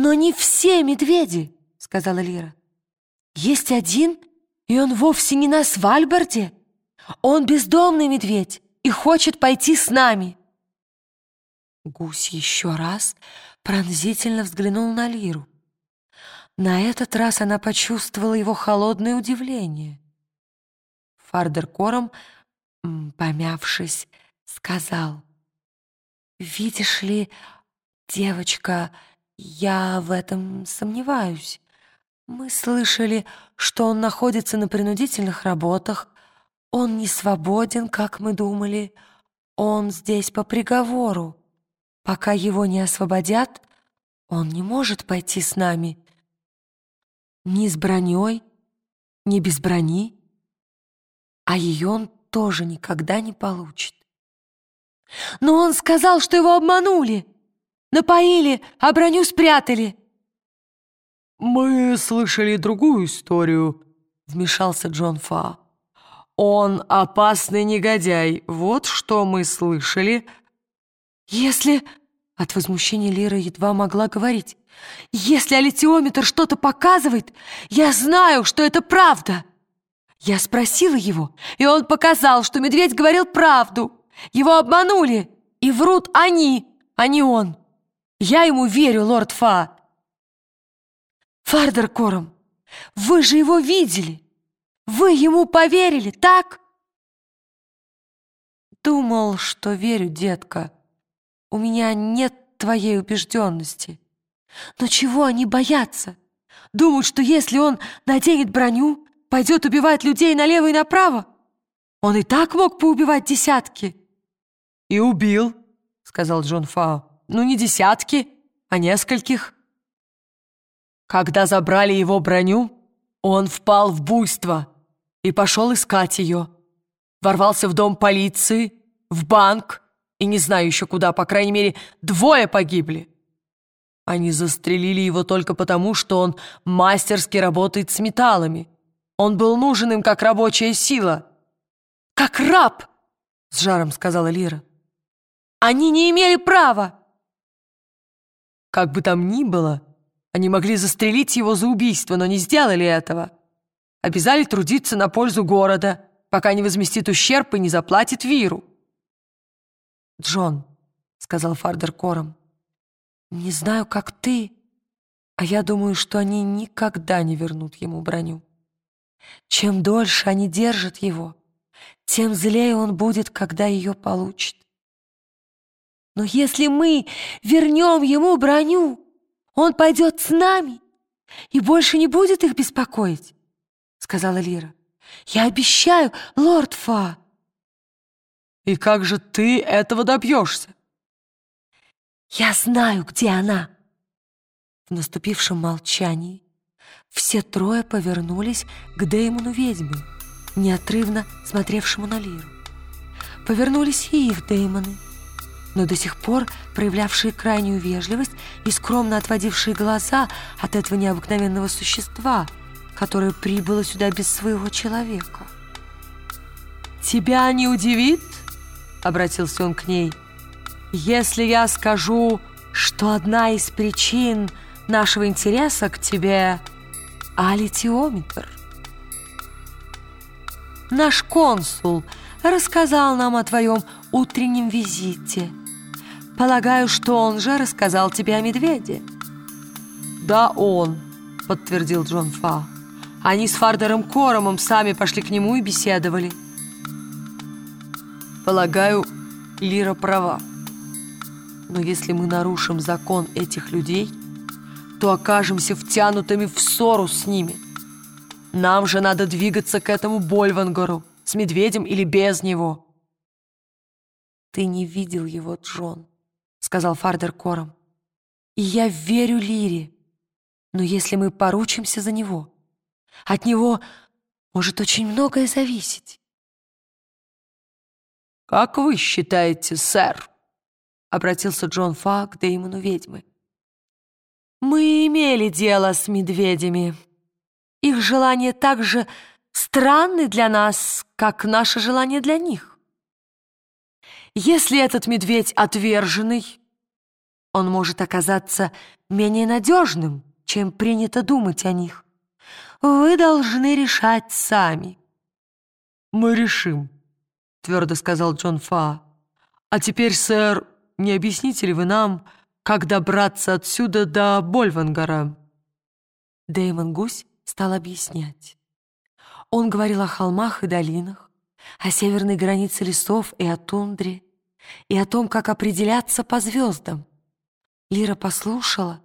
«Но не все медведи», — сказала Лира. «Есть один, и он вовсе не на Свальбарде. Он бездомный медведь и хочет пойти с нами». Гусь еще раз пронзительно взглянул на Лиру. На этот раз она почувствовала его холодное удивление. Фардер Кором, помявшись, сказал, «Видишь ли, девочка, я в этом сомневаюсь. Мы слышали, что он находится на принудительных работах. Он не свободен, как мы думали. Он здесь по приговору. Пока его не освободят, он не может пойти с нами. Ни с броней, ни без брони а ее он тоже никогда не получит. Но он сказал, что его обманули, напоили, а броню спрятали. «Мы слышали другую историю», — вмешался Джон Фа. «Он опасный негодяй, вот что мы слышали». «Если...» — от возмущения Лира едва могла говорить. «Если аллитиометр что-то показывает, я знаю, что это правда!» Я спросила его, и он показал, что медведь говорил правду. Его обманули, и врут они, а не он. Я ему верю, лорд Фа. Фардер Кором, вы же его видели. Вы ему поверили, так? Думал, что верю, детка. У меня нет твоей убежденности. Но чего они боятся? Думают, что если он наденет броню, пойдет убивать людей налево и направо? Он и так мог поубивать десятки». «И убил», — сказал Джон Фау. «Ну, не десятки, а нескольких». Когда забрали его броню, он впал в буйство и пошел искать ее. Ворвался в дом полиции, в банк и не знаю еще куда, по крайней мере, двое погибли. Они застрелили его только потому, что он мастерски работает с металлами. Он был нужен им как рабочая сила. «Как раб!» — с жаром сказала Лира. «Они не имели права!» Как бы там ни было, они могли застрелить его за убийство, но не сделали этого. Обязали трудиться на пользу города, пока не возместит ущерб и не заплатит Виру. «Джон», — сказал Фардер Кором, — «не знаю, как ты, а я думаю, что они никогда не вернут ему броню». Чем дольше они держат его, тем злее он будет, когда ее получит. Но если мы вернем ему броню, он пойдет с нами и больше не будет их беспокоить, — сказала Лира. Я обещаю, лорд Фа. И как же ты этого добьешься? Я знаю, где она. В наступившем молчании все трое повернулись к Дэймону ведьмы, неотрывно смотревшему на Лиру. Повернулись и их Дэймоны, но до сих пор проявлявшие крайнюю вежливость и скромно отводившие глаза от этого необыкновенного существа, которое прибыло сюда без своего человека. «Тебя не удивит?» — обратился он к ней. «Если я скажу, что одна из причин нашего интереса к тебе — алитиометр. Наш консул рассказал нам о твоем утреннем визите. Полагаю, что он же рассказал тебе о медведе. Да, он, подтвердил Джон Фа. Они с Фардером Коромом сами пошли к нему и беседовали. Полагаю, Лира права. Но если мы нарушим закон этих людей, то окажемся втянутыми в ссору с ними. Нам же надо двигаться к этому Больвангору, с медведем или без него». «Ты не видел его, Джон», — сказал Фардер Кором. «И я верю Лире, но если мы поручимся за него, от него может очень многое зависеть». «Как вы считаете, сэр?» — обратился Джон Фа к Деймону ведьмы. Мы имели дело с медведями. Их желания так же странны для нас, как наше желание для них. Если этот медведь отверженный, он может оказаться менее надежным, чем принято думать о них. Вы должны решать сами». «Мы решим», — твердо сказал Джон Фа. «А теперь, сэр, не объясните ли вы нам, как добраться отсюда до Больвангара?» Дэймон Гусь стал объяснять. Он говорил о холмах и долинах, о северной границе лесов и о тундре, и о том, как определяться по звездам. Лира послушала,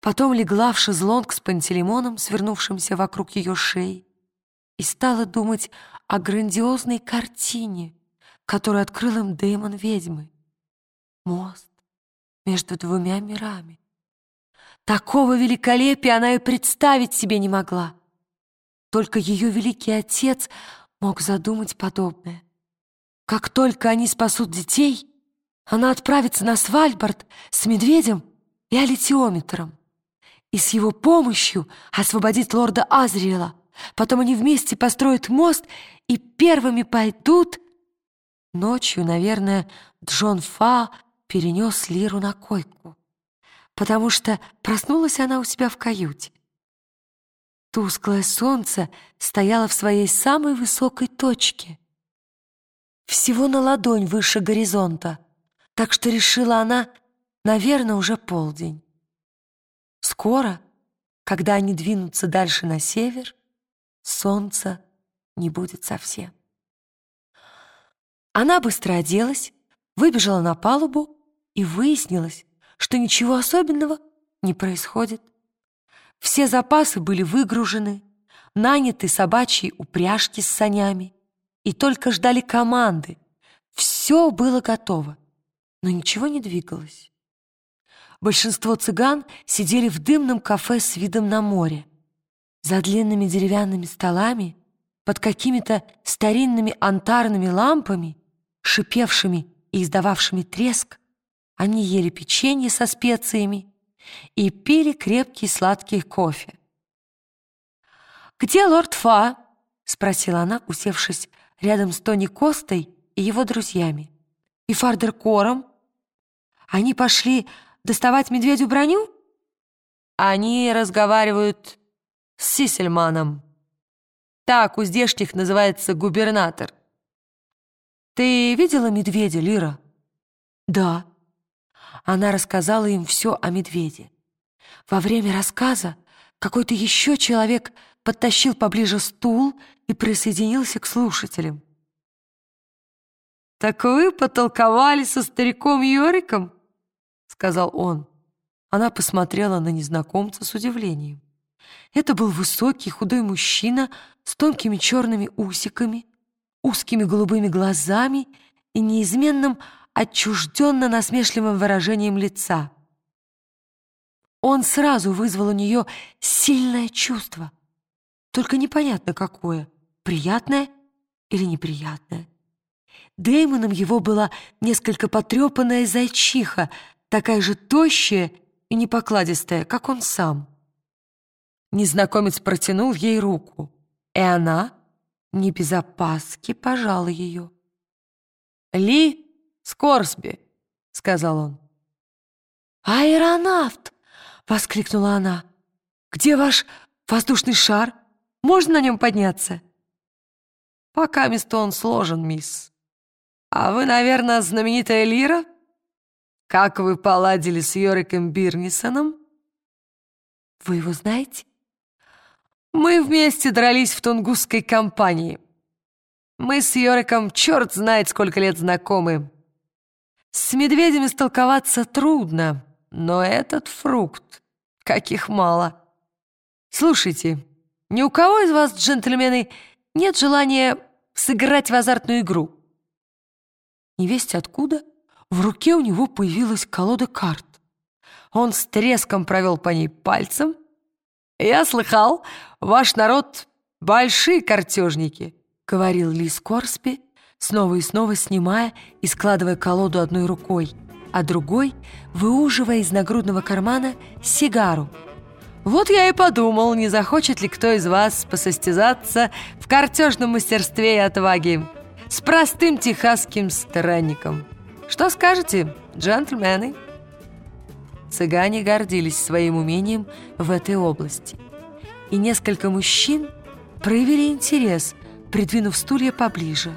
потом легла в шезлонг с пантелеймоном, свернувшимся вокруг ее шеи, и стала думать о грандиозной картине, которую открыл им Дэймон ведьмы. Мост между двумя мирами. Такого великолепия она и представить себе не могла. Только ее великий отец мог задумать подобное. Как только они спасут детей, она отправится на Свальбард с медведем и аллитиометром и с его помощью освободит лорда Азриэла. Потом они вместе построят мост и первыми пойдут... Ночью, наверное, Джон Фа перенес Лиру на койку, потому что проснулась она у себя в каюте. Тусклое солнце стояло в своей самой высокой точке, всего на ладонь выше горизонта, так что решила она, наверное, уже полдень. Скоро, когда они двинутся дальше на север, солнца не будет совсем. Она быстро оделась, выбежала на палубу и выяснилось, что ничего особенного не происходит. Все запасы были выгружены, наняты собачьи упряжки с санями и только ждали команды. Все было готово, но ничего не двигалось. Большинство цыган сидели в дымном кафе с видом на море. За длинными деревянными столами, под какими-то старинными антарными лампами, шипевшими и издававшими треск, они ели печенье со специями и пили крепкий сладкий кофе. «Где лорд Фа?» — спросила она, усевшись рядом с Тони Костой и его друзьями. «И Фардер Кором? Они пошли доставать медведю броню?» «Они разговаривают с Сисельманом. Так у здешних называется губернатор. Ты видела медведя, Лира?» «Да», она рассказала им все о медведе. Во время рассказа какой-то еще человек подтащил поближе стул и присоединился к слушателям. «Так вы потолковали со стариком Йориком?» — сказал он. Она посмотрела на незнакомца с удивлением. Это был высокий худой мужчина с тонкими черными усиками, узкими голубыми глазами и неизменным отчужденно насмешливым выражением лица. Он сразу вызвал у нее сильное чувство, только непонятно какое, приятное или неприятное. Дэймоном его была несколько потрепанная зайчиха, такая же тощая и непокладистая, как он сам. Незнакомец протянул ей руку, и она, не без опаски, пожала ее. Ли Скорсби», — сказал он. «Аэронавт!» — воскликнула она. «Где ваш воздушный шар? Можно на нем подняться?» «Пока место он сложен, мисс. А вы, наверное, знаменитая Лира? Как вы поладили с Йориком Бирнисоном?» «Вы его знаете?» «Мы вместе дрались в тунгусской компании. Мы с Йориком черт знает сколько лет знакомы. С медведями столковаться трудно, но этот фрукт, каких мало. Слушайте, ни у кого из вас, джентльмены, нет желания сыграть в азартную игру? Невесть откуда в руке у него появилась колода карт. Он с треском провел по ней пальцем. «Я слыхал, ваш народ — большие картежники», — говорил Лис Корспи, снова и снова снимая и складывая колоду одной рукой, а другой выуживая из нагрудного кармана сигару. «Вот я и подумал, не захочет ли кто из вас посостязаться в картежном мастерстве и отваге с простым техасским странником. Что скажете, джентльмены?» Цыгане гордились своим умением в этой области. И несколько мужчин проявили интерес, придвинув стулья поближе.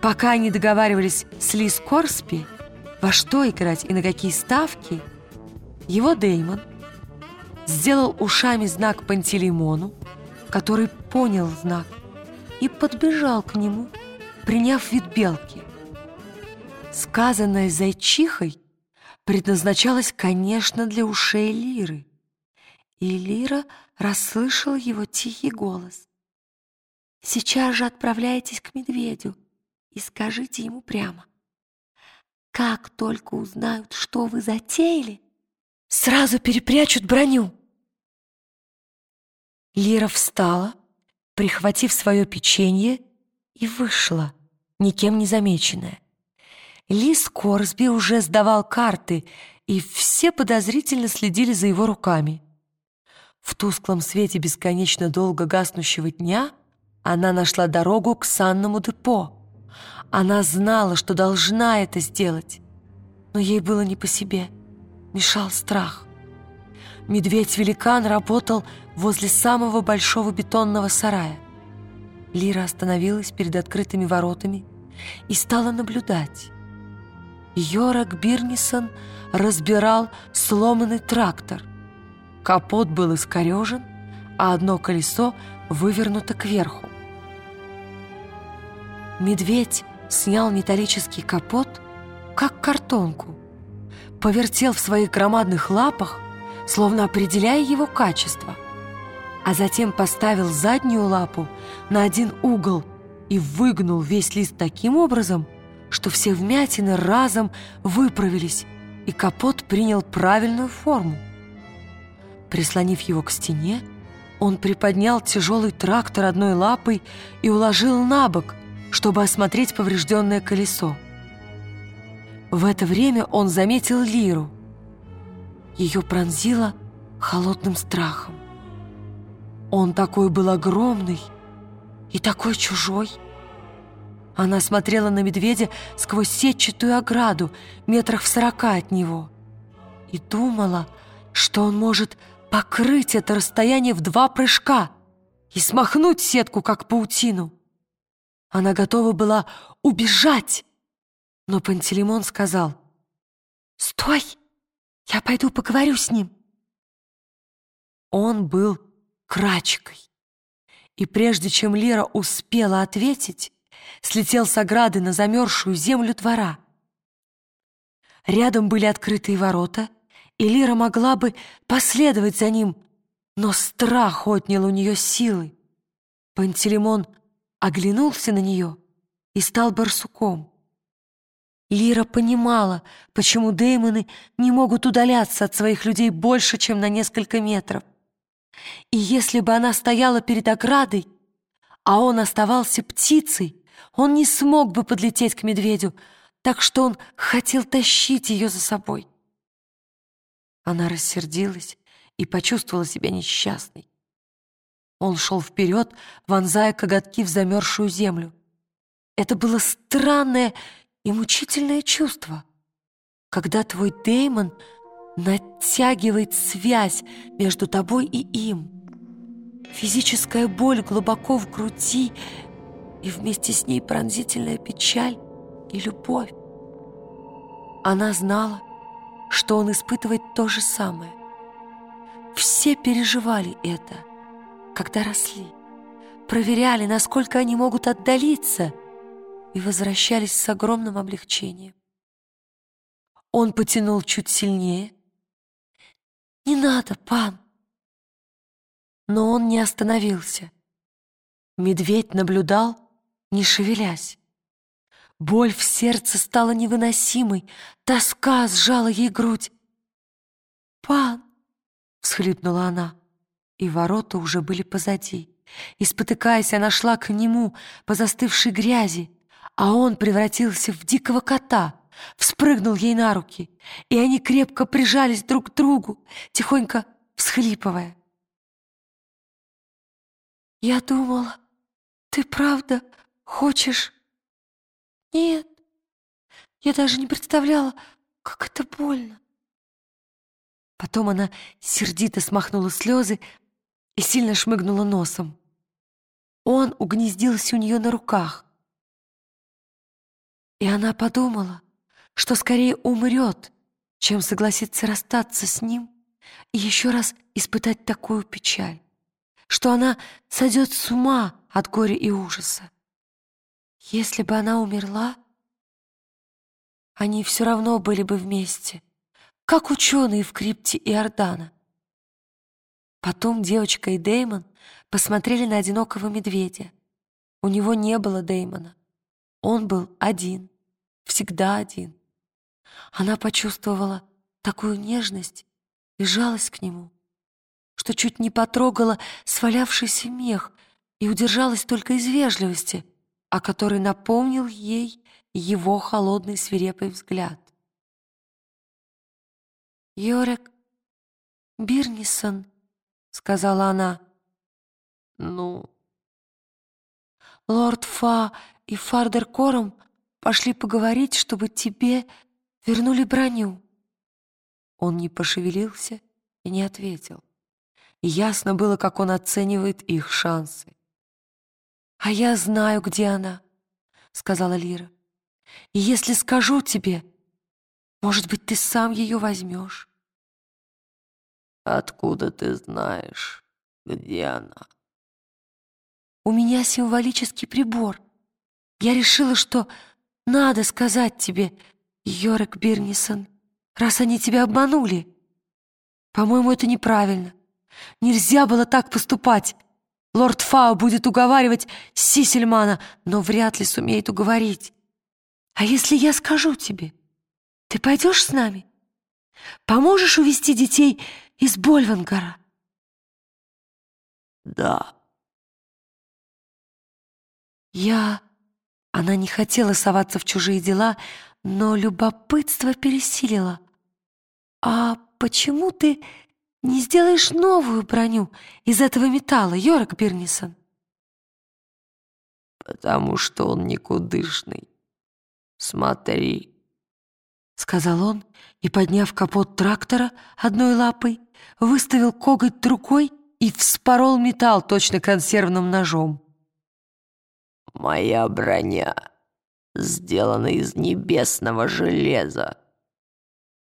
Пока они договаривались с Лиз Корспи, во что играть и на какие ставки, его Деймон сделал ушами знак Пантелеймону, который понял знак и подбежал к нему, приняв вид белки. Сказанное зайчихой предназначалось, конечно, для ушей Лиры. И Лира расслышала его тихий голос. «Сейчас же отправляйтесь к медведю и скажите ему прямо. Как только узнают, что вы затеяли, сразу перепрячут броню». Лира встала, прихватив свое печенье, и вышла, никем не замеченная. Лис Корсби уже сдавал карты, и все подозрительно следили за его руками. В тусклом свете бесконечно долго гаснущего дня она нашла дорогу к санному депо. Она знала, что должна это сделать, но ей было не по себе, мешал страх. Медведь-великан работал возле самого большого бетонного сарая. Лира остановилась перед открытыми воротами и стала наблюдать. Йорак Бирнисон разбирал сломанный трактор. Капот был искорежен, а одно колесо вывернуто кверху. Медведь снял металлический капот, как картонку, повертел в своих громадных лапах, словно определяя его качество, а затем поставил заднюю лапу на один угол и выгнул весь лист таким образом, что все вмятины разом выправились, и капот принял правильную форму. Прислонив его к стене, он приподнял тяжелый трактор одной лапой и уложил на бок, чтобы осмотреть поврежденное колесо. В это время он заметил Лиру. Ее пронзило холодным страхом. Он такой был огромный и такой чужой. Она смотрела на медведя сквозь сетчатую ограду, метрах в сорока от него, и думала, что он может покрыть это расстояние в два прыжка и смахнуть сетку, как паутину. Она готова была убежать, но Пантелеймон сказал, «Стой! Я пойду поговорю с ним». Он был крачкой, и прежде чем Лера успела ответить, слетел с ограды на замерзшую землю двора. Рядом были открытые ворота, и Лира могла бы последовать за ним, но страх отнял у нее силы. Пантелеймон оглянулся на нее и стал барсуком. Лира понимала, почему деймоны не могут удаляться от своих людей больше, чем на несколько метров. И если бы она стояла перед оградой, а он оставался птицей, он не смог бы подлететь к медведю, так что он хотел тащить ее за собой. Она рассердилась и почувствовала себя несчастной. Он шел вперед, вонзая коготки в замерзшую землю. Это было странное и мучительное чувство, когда твой Деймон натягивает связь между тобой и им. Физическая боль глубоко в груди и вместе с ней пронзительная печаль и любовь. Она знала, что он испытывает то же самое. Все переживали это, когда росли, проверяли, насколько они могут отдалиться, и возвращались с огромным облегчением. Он потянул чуть сильнее. «Не надо, пан!» Но он не остановился. Медведь наблюдал, не шевелясь. Боль в сердце стала невыносимой, тоска сжала ей грудь. «Пан!» — всхлипнула она, и ворота уже были позади. И, спотыкаясь, она шла к нему по застывшей грязи, а он превратился в дикого кота, вспрыгнул ей на руки, и они крепко прижались друг к другу, тихонько всхлипывая. «Я думала, ты правда Хочешь? Нет. Я даже не представляла, как это больно. Потом она сердито смахнула слезы и сильно шмыгнула носом. Он угнездился у нее на руках. И она подумала, что скорее умрет, чем согласится расстаться с ним и еще раз испытать такую печаль, что она сойдет с ума от горя и ужаса. Если бы она умерла, они все равно были бы вместе, как ученые в крипте Иордана. Потом девочка и Деймон посмотрели на одинокого медведя. У него не было Деймона. Он был один, всегда один. Она почувствовала такую нежность и жалость к нему, что чуть не потрогала свалявшийся мех и удержалась только из вежливости, о которой напомнил ей его холодный свирепый взгляд. «Йорек Бирнисон», — сказала она. «Ну?» «Лорд Фа и Фардер Кором пошли поговорить, чтобы тебе вернули броню». Он не пошевелился и не ответил. ясно было, как он оценивает их шансы. «А я знаю, где она», — сказала Лира. «И если скажу тебе, может быть, ты сам ее возьмешь». «Откуда ты знаешь, где она?» «У меня символический прибор. Я решила, что надо сказать тебе, Йорек Бирнисон, раз они тебя обманули. По-моему, это неправильно. Нельзя было так поступать. Лорд Фау будет уговаривать Сисельмана, но вряд ли сумеет уговорить. А если я скажу тебе, ты пойдешь с нами? Поможешь увести детей из Больвангара? Да. Я... Она не хотела соваться в чужие дела, но любопытство пересилило. «А почему ты не сделаешь новую броню из этого металла, Йорк Бирнисон?» «Потому что он никудышный. Смотри», — сказал он, и, подняв капот трактора одной лапой, выставил коготь другой и вспорол металл точно консервным ножом. «Моя броня сделана из небесного железа,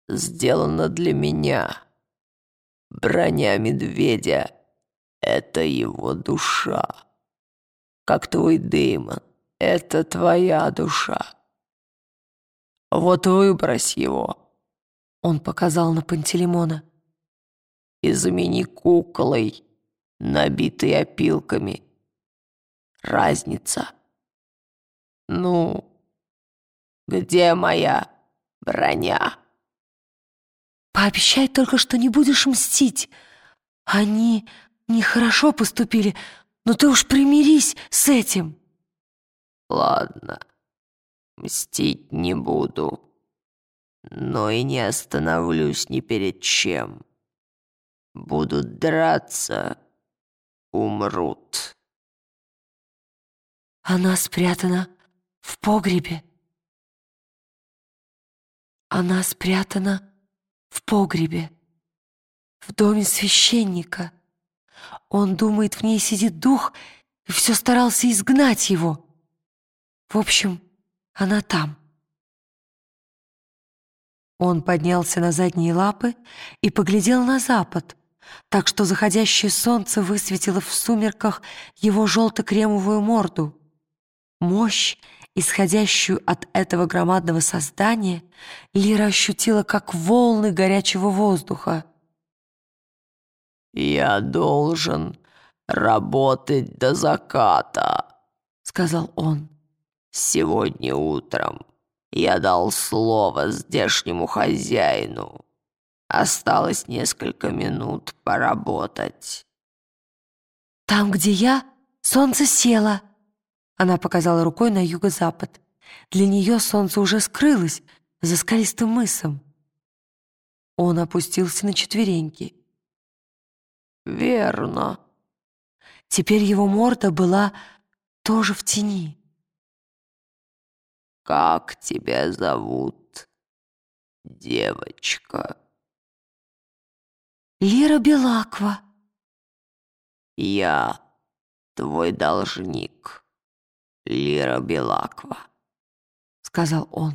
сделана для меня». Броня медведя — это его душа. Как твой Дэймон — это твоя душа. Вот выбрось его. Он показал на Пантелеймона. И замени куклой, набитой опилками. Разница. Ну, где моя броня? Пообещай только, что не будешь мстить. Они нехорошо поступили, но ты уж примирись с этим. Ладно, мстить не буду, но и не остановлюсь ни перед чем. Будут драться, умрут. Она спрятана в погребе. Она спрятана в погребе, в доме священника. Он думает, в ней сидит дух, и все старался изгнать его. В общем, она там. Он поднялся на задние лапы и поглядел на запад, так что заходящее солнце высветило в сумерках его желто-кремовую морду. Мощь исходящую от этого громадного создания, Лира ощутила как волны горячего воздуха. «Я должен работать до заката», — сказал он. «Сегодня утром я дал слово здешнему хозяину. Осталось несколько минут поработать». «Там, где я, солнце село», она показала рукой на юго-запад. Для нее солнце уже скрылось за скалистым мысом. Он опустился на четвереньки. «Верно». Теперь его морда была тоже в тени. «Как тебя зовут, девочка?» Лира Белаква. Я твой должник, Лира Белаква, сказал он.